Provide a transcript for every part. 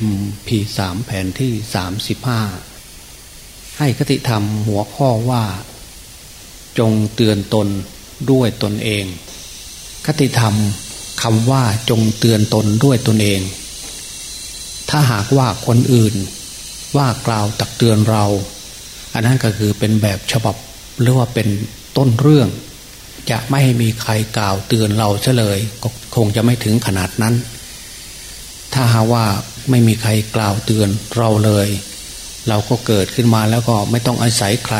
MP3 แผ่นที่ 35 ให้คติธรรมหัวข้อว่า จงเตือนตนด้วยตนเอง คติธรรมคำว่าจงเตือนตนด้วยตนเอง ถ้าหากว่าคนอื่นว่ากล่าวตักเตือนเรา อันนั้นก็คือเป็นแบบฉบับหรือว่าเป็นต้นเรื่อง จะไม่ให้มีใครกล่าวเตือนเราเฉลยก็คงจะไม่ถึงขนาดนั้น ถ้าหาว่าไม่มีใครกล่าวเตือนเราเลย เราก็เกิดขึ้นมาแล้วก็ไม่ต้องอาศัยใคร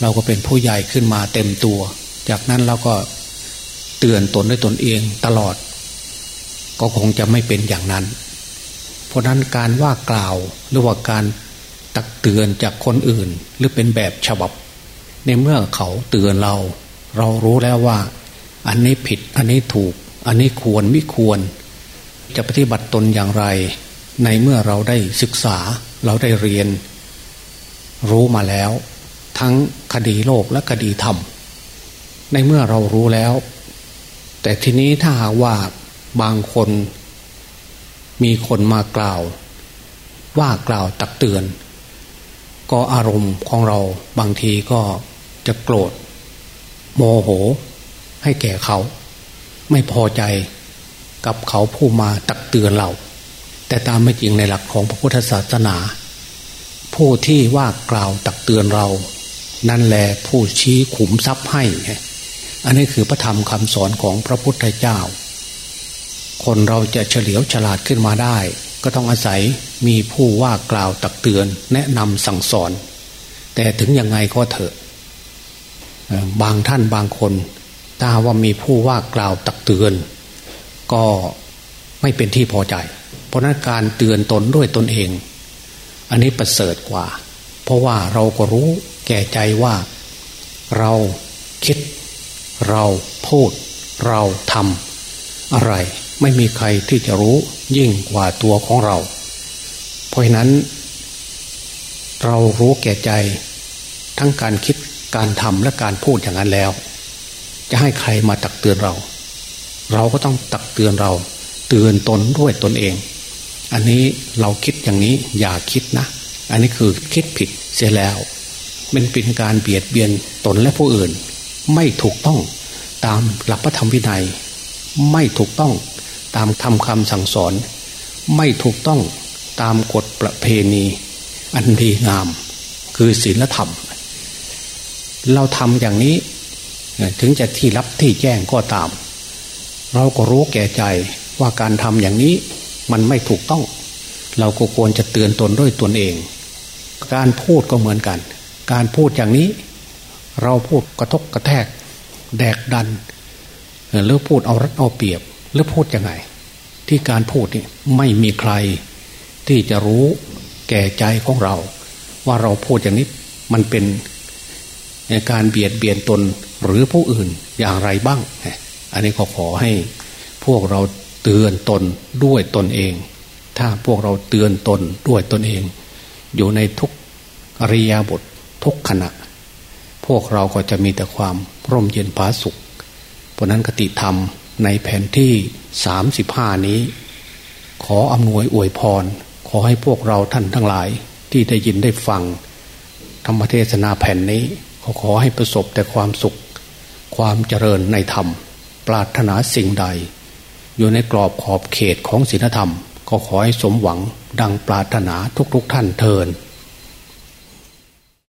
เราก็เป็นผู้ใหญ่ขึ้นมาเต็มตัว จากนั้นเราก็เตือนตนด้วยตนเองตลอด ก็คงจะไม่เป็นอย่างนั้น เพราะนั้นการว่ากล่าวหรือว่าการตักเตือนจากคนอื่น หรือเป็นแบบฉบับ ในเมื่อเขาเตือนเรา เรารู้แล้วว่า อันนี้ผิดอันนี้ถูก อันนี้ควรไม่ควร จะปฏิบัติตนอย่างไร ในเมื่อเราได้ศึกษาเราได้เรียน รู้มาแล้ว ทั้งคดีโลกและคดีธรรม ในเมื่อเรารู้แล้ว แต่ทีนี้ถ้าหากว่าบางคน มีคนมากล่าว ว่ากล่าวตักเตือน ก็อารมณ์ของเราบางทีก็จะโกรธ โมโห ให้แก่เขา ไม่พอใจ กับเขาผู้มาตักเตือนเรา แต่ตามไม่จริงในหลักของพระพุทธศาสนา ผู้ที่ว่ากล่าวตักเตือนเรา นั่นแหละผู้ชี้ขุมทรัพย์ให้ อันนี้คือพระธรรมคำสอนของพระพุทธเจ้า คนเราจะเฉลียวฉลาดขึ้นมาได้ ก็ต้องอาศัยมีผู้ว่ากล่าวตักเตือน แนะนำสั่งสอน แต่ถึงยังไงก็เถอะบางท่านบางคน ถ้าว่ามีผู้ว่ากล่าวตักเตือน ก็ไม่เป็นที่พอใจ เพราะนั้นการเตือนตนด้วยตนเอง อันนี้ประเสริฐกว่า เพราะว่าเราก็รู้แก่ใจว่า เราคิด เราพูด เราทำอะไร ไม่มีใครที่จะรู้ยิ่งกว่าตัวของเรา เพราะฉะนั้น เรารู้แก่ใจ ทั้งการคิดการทำและการพูดอย่างนั้นแล้ว จะให้ใครมาตักเตือนเรา เราก็ต้องตักเตือนเราเตือนตนด้วยตนเอง อันนี้เราคิดอย่างนี้อย่าคิดนะ อันนี้คือคิดผิดเสียแล้ว มันเป็นการเบียดเบียนตนและผู้อื่น ไม่ถูกต้องตามหลักพระธรรมวินัย ไม่ถูกต้องตามทำคำสั่งสอน ไม่ถูกต้องตามกฎประเพณี อันดีงาม คือศีลธรรม เราทำอย่างนี้ ถึงจะที่รับที่แจ้งก็ตาม เราก็รู้แก่ใจว่าการทำอย่างนี้มันไม่ถูกต้อง เราก็ควรจะเตือนตนด้วยตนเอง การพูดก็เหมือนกัน การพูดอย่างนี้ เราพูดกระทบกระแทก แดกดันหรือพูดเอารัดเอาเปรียบ หรือพูดยังไง ที่การพูดนี่ไม่มีใคร ที่จะรู้แก่ใจของเรา ว่าเราพูดอย่างนี้มันเป็นการเบียดเบียนตนหรือผู้อื่นอย่างไรบ้าง อันนี้ขอขอให้พวกเราเตือนตนด้วยตนเอง ถ้าพวกเราเตือนตนด้วยตนเอง อยู่ในทุกอริยบททุกขณะ พวกเราก็จะมีแต่ความร่มเย็นผาสุข เพราะนั้นคติธรรมในแผ่นที่สามสิบห้านี้ ขออำนวยอวยพร ขอให้พวกเราท่านทั้งหลายที่ได้ยินได้ฟัง ธรรมเทศนาแผ่นนี้ขอขอให้ประสบแต่ความสุข ความเจริญในธรรม ปรารถนาสิ่งใด อยู่ในกรอบขอบเขตของศีลธรรม ก็ขอให้สมหวังดังปรารถนาทุกๆทท่านเทิน